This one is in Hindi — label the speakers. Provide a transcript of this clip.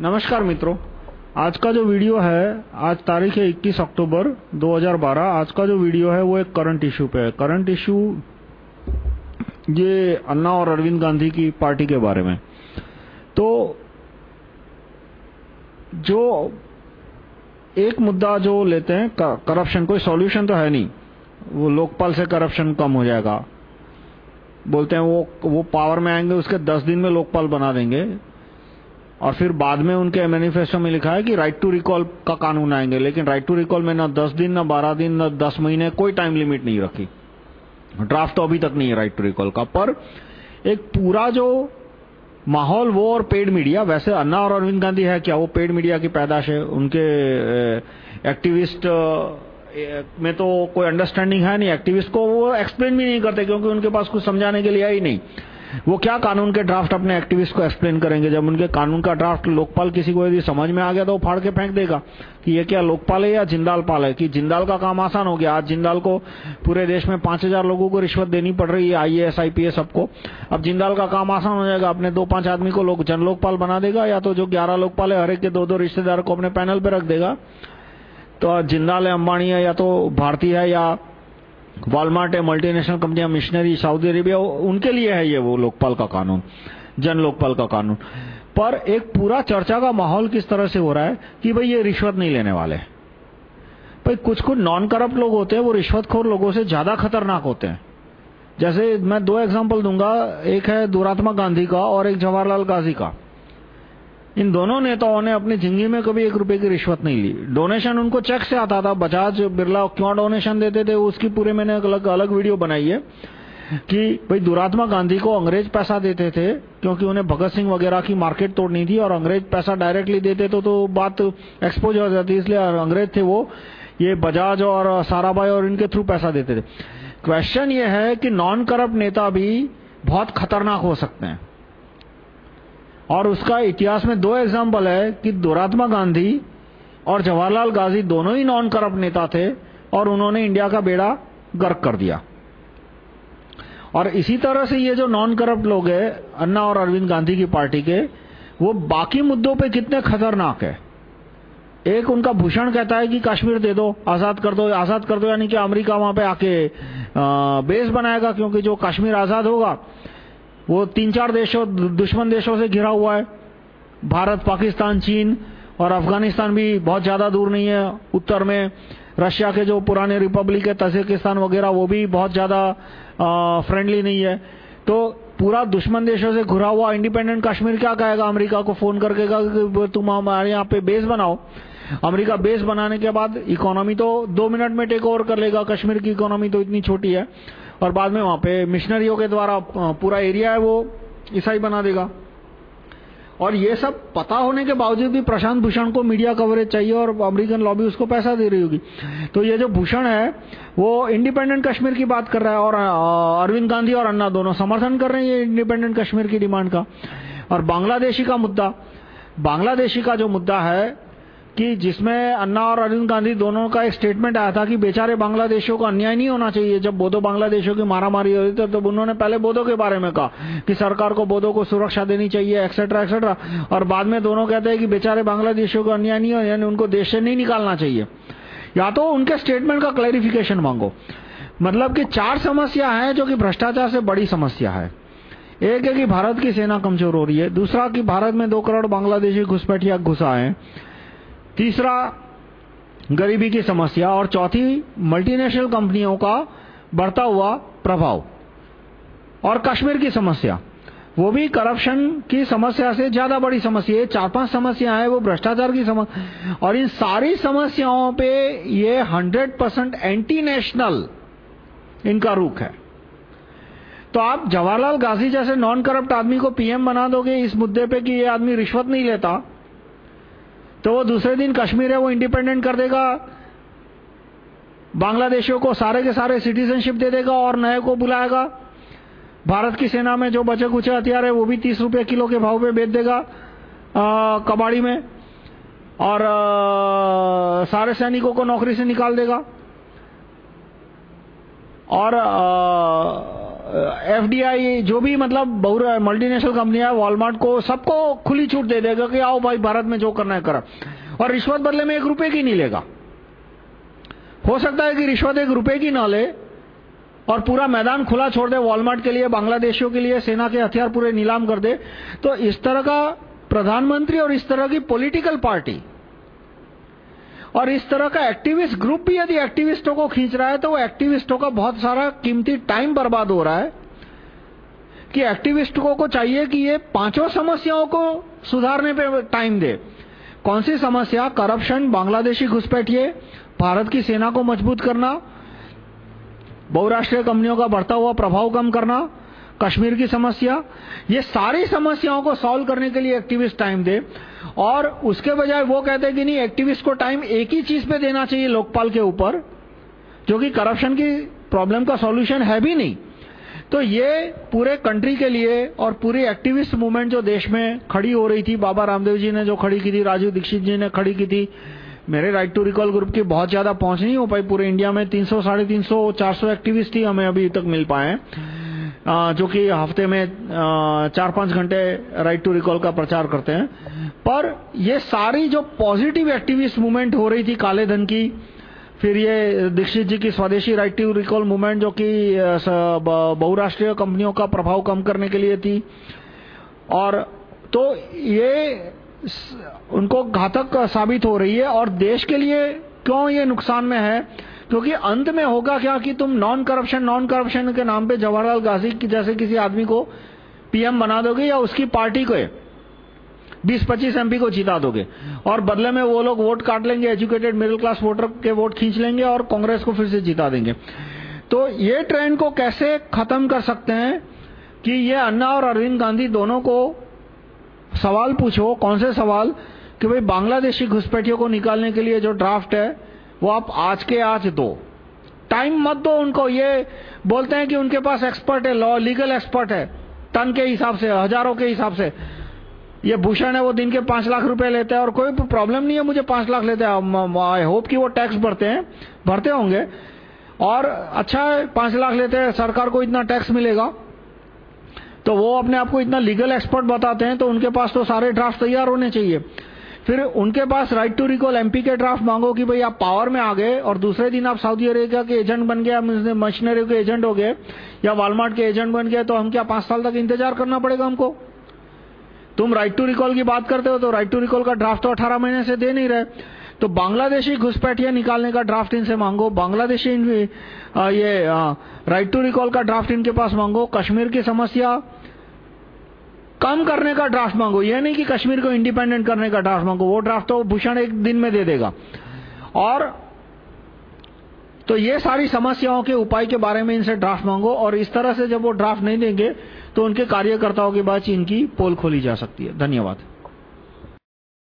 Speaker 1: नमस्कार मित्रों, आज का जो वीडियो है, आज तारीख है 21 अक्टूबर 2012 आज का जो वीडियो है, वो एक करंट इशू पे है। करंट इशू ये अन्ना और अरविंद गांधी की पार्टी के बारे में। तो जो एक मुद्दा जो लेते हैं करप्शन कोई सॉल्यूशन तो है नहीं। वो लोकपाल से करप्शन कम हो जाएगा। बोलते हैं वो वो पावर में आएँगे, उसके दस दिन में लोकपाल बना देंगे। और फिर बाद में उनके मैनिफेस्टो में लिखा है कि राइट टू रिकॉल का कानून आएँगे, लेकिन राइट टू रिकॉल में ना 10 दिन, ना 12 दिन, ना 10 महीने, कोई टाइम लिमिट नहीं रखी। ड्राफ्ट तो अभी तक नहीं है राइट टू रिकॉल का, पर एक पूरा जो माहौल वो और पेड मीडिया वैसे अन्ना और अरविंद गांधी है क्या, वो पेड मीडिया की पैदाश है, उनके एक्टिविस्ट में तो कोई अंडरस्टैंडिंग है नहीं एक्टिविस्ट को वो एक्सप्लेन भी नहीं करते, क्योंकि उनके पास कुछ समझाने के लिए ही नहीं। वो क्या कानून के ड्राफ्ट अपने एक्टिविस्ट को एक्सप्लेन करेंगे? जब उनके कानून का ड्राफ्ट लोकपाल किसी को यदि समझ में आ गया तो वो फाड़ के फेंक देगा। कि ये क्या लोकपाल है या जिंदाल पाल है? कि जिंदाल का काम आसान हो गया। आज जिंदाल को पूरे देश में पाँच हज़ार लोगों को रिश्वत देनी पड़ रही है आईएएस आईपीएस सबको। अब जिंदाल का काम आसान हो जाएगा। अपने दो पाँच आदमी को लोग जन लोकपाल बना देगा या तो जो ग्यारह लोकपाल है, हर एक के दो दो रिश्तेदार को अपने पैनल पे रख देगा। तो जिंदाल है, अंबानी है या तो भारतीय है या वॉलमार्ट है मल्टीनेशनल कंपनियाँ मिशनरी सऊदी अरेबिया उनके लिए है ये वो लोकपाल का कानून, जन लोकपाल का कानून। पर एक पूरा चर्चा का माहौल किस तरह से हो रहा है कि भाई ये रिश्वत नहीं लेने वाले। भाई कुछ कुछ नॉन करप्ट लोग होते हैं, वो रिश्वतखोर लोगों से ज़्यादा खतरनाक होते हैं। जैसे मैं दो एग्जांपल दूँगा, एक है दुरात्मा गांधी का और एक जवाहरलाल गांधी का। इन दोनों नेताओं ने अपनी ज़िंदगी में कभी एक रुपए की रिश्वत नहीं ली। डोनेशन उनको चेक से आता था बजाज बिरला क्यों डोनेशन देते थे उसकी पूरे मैंने अलग अलग वीडियो बनाई है कि भाई दुरात्मा गांधी को अंग्रेज़ पैसा देते थे क्योंकि उन्हें भगत सिंह वगैरह की मार्केट तोड़नी थी और अंग्रेज़ पैसा डायरेक्टली देते तो, तो बात एक्सपोज हो जाती इसलिए अंग्रेज़ थे वो ये बजाज और साराभाई और इनके थ्रू पैसा देते थे। क्वेश्चन ये है कि नॉन करप्ट नेता भी बहुत खतरनाक हो सकते हैं। और उसका इतिहास में दो एग्ज़ाम्पल है कि दुरात्मा गांधी और जवाहरलाल गांधी दोनों ही नॉन करप्ट नेता थे और उन्होंने इंडिया का बेड़ा गर्क कर दिया। और इसी तरह से ये जो नॉन करप्ट लोग हैं, अन्ना और अरविंद गांधी की पार्टी के, वो बाकी मुद्दों पे कितने खतरनाक है। एक उनका भूषण कहता है कि कश्मीर दे दो, आज़ाद कर दो, आज़ाद कर दो, यानी कि अमेरिका वहाँ पे आके बेस बनाएगा, क्योंकि जो कश्मीर आज़ाद होगा वो तीन चार देशों, दुश्मन देशों से घिरा हुआ है। भारत, पाकिस्तान, चीन और अफ़गानिस्तान भी बहुत ज़्यादा दूर नहीं है। उत्तर में रशिया के जो पुराने रिपब्लिक है, तजिकिस्तान वगैरह, वो भी बहुत ज़्यादा फ्रेंडली नहीं है। तो पूरा दुश्मन देशों से घुरा हुआ इंडिपेंडेंट कश्मीर क्या कहेगा? अमेरिका को फ़ोन करके कहा कि तुम हमारे यहाँ पे बेस बनाओ। अमेरिका बेस बनाने के बाद इकोनॉमी तो दो मिनट में टेक ओवर कर लेगा। कश्मीर की इकोनॉमी तो इतनी छोटी है। और बाद में वहाँ पे मिशनरियों के द्वारा पूरा एरिया है वो, ईसाई बना देगा। और ये सब पता होने के बावजूद भी प्रशांत भूषण को मीडिया कवरेज चाहिए और अमेरिकन लॉबी उसको पैसा दे रही होगी। तो ये जो भूषण है, वो इंडिपेंडेंट कश्मीर की बात कर रहा है और अरविंद गांधी और अन्ना दोनों समर्थन कर रहे हैं ये इंडिपेंडेंट कश्मीर की डिमांड का। और बांग्लादेशी का मुद्दा, बांग्लादेशी का जो मुद्दा है कि जिसमें अन्ना और अरविंद गांधी दोनों का एक स्टेटमेंट आया था कि बेचारे बांग्लादेशियों को अन्याय नहीं होना चाहिए। जब बोधो बांग्लादेशियों की मारामारी हो रही थी तो उन्होंने पहले बोधो के बारे में कहा कि सरकार को बोधो को सुरक्षा देनी चाहिए एक्सेट्रा एक्सेट्रा और बाद में दोनों कहते हैं कि बेचारे बांग्लादेशियों को अन्याय नहीं हो यानी उनको देश से नहीं निकालना चाहिए। या तो उनके स्टेटमेंट का क्लैरिफिकेशन मांगो। मतलब कि चार समस्या है जो कि भ्रष्टाचार से बड़ी समस्या है। एक है कि भारत की सेना कमज़ोर हो रही है। दूसरा कि भारत में दो करोड़ बांग्लादेशी घुसपैठिया घुसा है। तीसरा, गरीबी की समस्या और चौथी मल्टीनेशनल कंपनियों का बढ़ता हुआ प्रभाव और कश्मीर की समस्या। वो भी करप्शन की समस्या से ज़्यादा बड़ी समस्या। है चार पाँच समस्या है, वो भ्रष्टाचार की समस्या और इन सारी समस्याओं पे ये 100 परसेंट एंटी नेशनल इनका रुख है। तो आप जवाहरलाल गांधी जैसे नॉन करप्ट आदमी को पीएम बना दोगे इस मुद्दे पे कि ये आदमी रिश्वत नहीं लेता। तो वो दूसरे दिन कश्मीर है वो इंडिपेंडेंट कर देगा। बांग्लादेशियों को सारे के सारे सिटीजनशिप दे देगा और नए को बुलाएगा। भारत की सेना में जो बचे कुछ हथियार है वो भी तीस रुपए किलो के भाव पे बेच देगा आ, कबाड़ी में। और आ, सारे सैनिकों को नौकरी से निकाल देगा। और आ, एफडीआई जो भी मतलब मल्टीनेशनल कंपनियाँ वॉलमार्ट को सबको खुली छूट दे देगा कि आओ भाई भारत में जो करना है करो। और रिश्वत बदले में एक रुपए की नहीं लेगा। हो सकता है कि रिश्वत एक रुपए की ना ले और पूरा मैदान खुला छोड़ दे वॉलमार्ट के लिए, बांग्लादेशियों के लिए, सेना के हथियार पूरे नीलाम कर दे। तो इस तरह का प्रधानमंत्री और इस तरह की पॉलिटिकल पार्टी और इस तरह का एक्टिविस्ट ग्रुप भी यदि एक्टिविस्टों को खींच रहा है तो वो एक्टिविस्टों का बहुत सारा कीमती टाइम बर्बाद हो रहा है कि एक्टिविस्टों को चाहिए कि ये पाँचों समस्याओं को सुधारने पे टाइम दे। कौन सी समस्या? करप्शन बांग्लादेशी घुसपैठिए, भारत की सेना को मज़बूत करना, बहुराष्ट्रीय कंपनियों का बढ़ता हुआ प्रभाव कम करना कश्मीर की समस्या। ये सारी समस्याओं को सॉल्व करने के लिए एक्टिविस्ट टाइम दे। और उसके बजाय वो कहते हैं कि नहीं एक्टिविस्ट को टाइम एक ही चीज़ पे देना चाहिए लोकपाल के ऊपर, जो कि करप्शन की प्रॉब्लम का सॉल्यूशन है भी नहीं। तो ये पूरे कंट्री के लिए और पूरी एक्टिविस्ट मूवमेंट जो देश में खड़ी हो रही थी, बाबा रामदेव जी ने जो खड़ी की थी, राजीव दीक्षित जी ने खड़ी की थी, मेरे राइट टू रिकॉल ग्रुप की बहुत ज़्यादा पहुँच नहीं हो पाई पूरे इंडिया में 300 साढ़े तीन सौ सौ एक्टिविस्ट ही हमें अभी तक मिल पाए जो कि हफ़्ते में चार पाँच घंटे राइट टू रिकॉल का प्रचार करते हैं। पर ये सारी जो पॉजिटिव एक्टिविस्ट मूवमेंट हो रही थी काले धन की, फिर ये दीक्षित जी की स्वदेशी राइट टू रिकॉल मूवमेंट जो कि बहुराष्ट्रीय कंपनियों का प्रभाव कम करने के लिए थी। और तो ये उनको घातक साबित हो रही है और देश के लिए क्यों ये नुकसान में है? क्योंकि अंत में होगा क्या कि तुम नॉन करप्शन नॉन करप्शन के नाम पे जवाहरलाल गांधी की जैसे किसी आदमी को पीएम बना दोगे या उसकी पार्टी को 20-25 एमपी को जिता दोगे। और बदले में वो लोग वोट काट लेंगे एजुकेटेड मिडिल क्लास वोटर के वोट खींच लेंगे और कांग्रेस को फिर से जिता देंगे। तो ये ट्रेंड को कैसे खत्म कर सकते हैं कि ये अन्ना और अरविंद गांधी दोनों को सवाल पूछो, कौन से सवाल? कि भाई बांग्लादेशी घुसपैठियों को निकालने के लिए जो ड्राफ्ट है वो आप आज के आज दो। टाइम मत दो उनको, ये बोलते हैं कि उनके पास एक्सपर्ट है लॉ लीगल एक्सपर्ट है टन के हिसाब से, हज़ारों के हिसाब से। ये भूषण है, वो दिन के पाँच लाख रुपए लेते हैं और कोई प्रॉब्लम नहीं है, मुझे पाँच लाख लेते हैं। आई होप कि वो टैक्स भरते हैं, भरते होंगे। और अच्छा है, पाँच लाख लेते हैं, सरकार को इतना टैक्स मिलेगा। तो वो अपने आप को इतना लीगल एक्सपर्ट बताते हैं तो उनके पास तो सारे ड्राफ्ट तैयार होने चाहिए। फिर उनके पास राइट टू रिकॉल एमपी के ड्राफ्ट मांगो कि भाई आप पावर में आ गए और दूसरे दिन आप सऊदी अरेबिया के एजेंट बन गए मशीनरी के एजेंट हो गए या वॉलमार्ट के एजेंट बन गए तो हम क्या पाँच साल तक इंतज़ार करना पड़ेगा हमको? तुम राइट टू रिकॉल की बात करते हो तो राइट टू रिकॉल का ड्राफ्ट तो अठारह महीने से दे नहीं रहे। तो बांग्लादेशी घुसपैठिया निकालने का ड्राफ्ट इनसे मांगो, बांग्लादेशी ये राइट टू रिकॉल का ड्राफ्ट इनके पास मांगो, कश्मीर की समस्या कम करने का ड्राफ्ट मांगो। यह नहीं कि कश्मीर को इंडिपेंडेंट करने का ड्राफ्ट मांगो। वो ड्राफ्ट तो भूषण एक दिन में दे देगा। और तो ये सारी समस्याओं के उपाय के बारे में इनसे ड्राफ्ट मांगो और इस तरह से जब वो ड्राफ्ट नहीं देंगे तो उनके कार्यकर्ताओं के बाद चीन की पोल खोली जा सकती है। धन्यवाद।